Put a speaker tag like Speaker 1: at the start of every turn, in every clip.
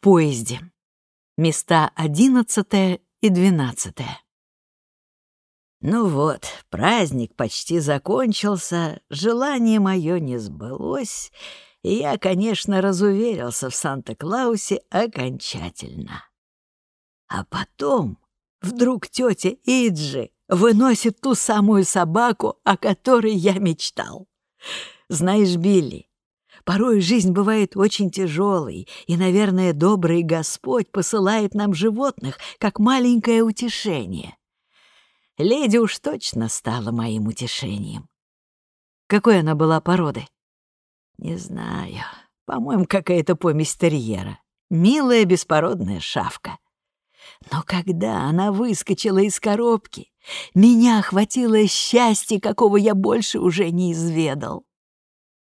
Speaker 1: поезде. Места одиннадцатое и двенадцатое.
Speaker 2: Ну вот, праздник почти закончился, желание мое не сбылось, и я, конечно, разуверился в Санта-Клаусе окончательно. А потом вдруг тетя Иджи выносит ту самую собаку, о которой я мечтал. Знаешь, Билли, порой жизнь бывает очень тяжелой, и, наверное, добрый Господь посылает нам животных как маленькое утешение. Леди уж точно стала моим утешением.
Speaker 1: Какой она была породы?
Speaker 2: Не знаю. По-моему, какая-то помесь терьера. Милая беспородная шавка. Но когда она выскочила из коробки, меня охватило счастье, какого я больше уже не изведал.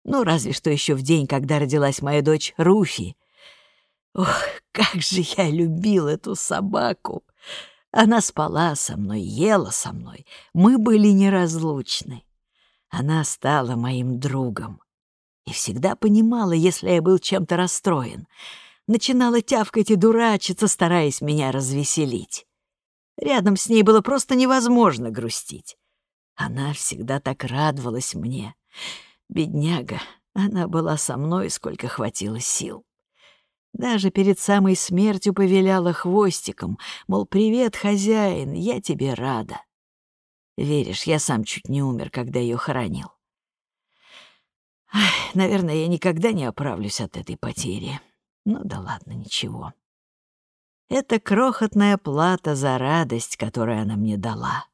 Speaker 2: Ну, разве что еще в день, когда родилась моя дочь Руфи. Ох, как же я любил эту собаку! Она спала со мной, ела со мной. Мы были неразлучны. Она стала моим другом. И всегда понимала, если я был чем-то расстроен. Начинала тявкать и дурачиться, стараясь меня развеселить. Рядом с ней было просто невозможно грустить. Она всегда так радовалась мне. Бедняга, она была со мной, сколько хватило сил. Даже перед самой смертью повеляла хвостиком, мол, «Привет, хозяин, я тебе рада». Веришь, я сам чуть не умер, когда ее хоронил. Ах, наверное, я никогда не оправлюсь от этой потери. Ну да ладно, ничего. Это крохотная плата за радость, которую она мне дала.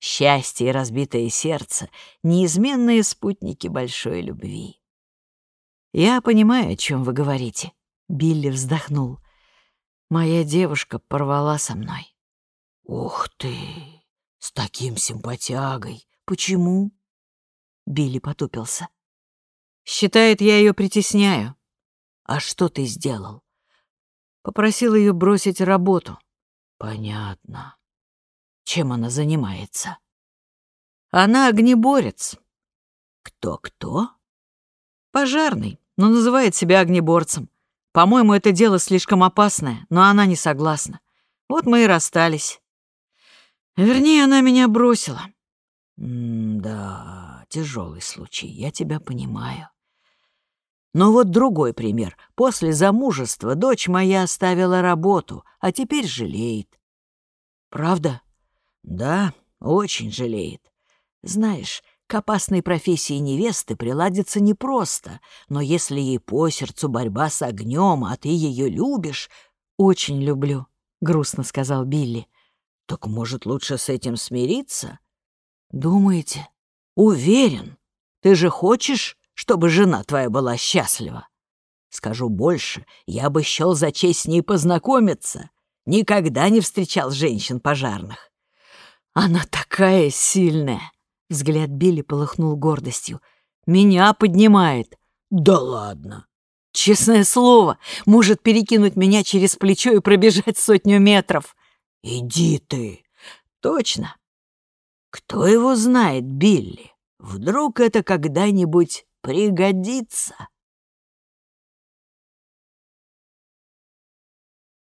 Speaker 2: Счастье и разбитое сердце — неизменные спутники большой любви.
Speaker 1: Я понимаю, о чем вы говорите. Билли вздохнул. Моя девушка порвала со мной.
Speaker 2: Ух ты, с таким симпатягой. Почему?
Speaker 1: Билли потупился. Считает, я ее притесняю.
Speaker 2: А что ты сделал?
Speaker 1: Попросил ее бросить работу.
Speaker 2: Понятно. Чем она занимается?
Speaker 1: Она огнеборец.
Speaker 2: Кто-кто?
Speaker 1: Пожарный, но называет себя огнеборцем. По-моему, это дело слишком опасное, но она не согласна. Вот мы и расстались. Вернее, она меня бросила.
Speaker 2: М-да, тяжелый случай, я тебя понимаю. Но вот другой пример. После замужества дочь моя оставила работу, а теперь жалеет.
Speaker 1: Правда?
Speaker 2: Да, очень жалеет. Знаешь, к опасной профессии невесты приладиться непросто, но если ей по сердцу борьба с огнем, а ты ее любишь...
Speaker 1: «Очень люблю», — грустно сказал Билли.
Speaker 2: «Так, может, лучше с этим смириться?»
Speaker 1: «Думаете?»
Speaker 2: «Уверен. Ты же хочешь, чтобы жена твоя была счастлива? Скажу больше, я бы счел за честь с ней познакомиться. Никогда не встречал женщин пожарных.
Speaker 1: Она такая сильная!» Взгляд Билли полыхнул гордостью. «Меня поднимает!»
Speaker 2: «Да ладно!»
Speaker 1: «Честное слово, может перекинуть меня через плечо и пробежать сотню метров!»
Speaker 2: «Иди ты!»
Speaker 1: «Точно!»
Speaker 2: «Кто его знает, Билли? Вдруг это когда-нибудь пригодится?»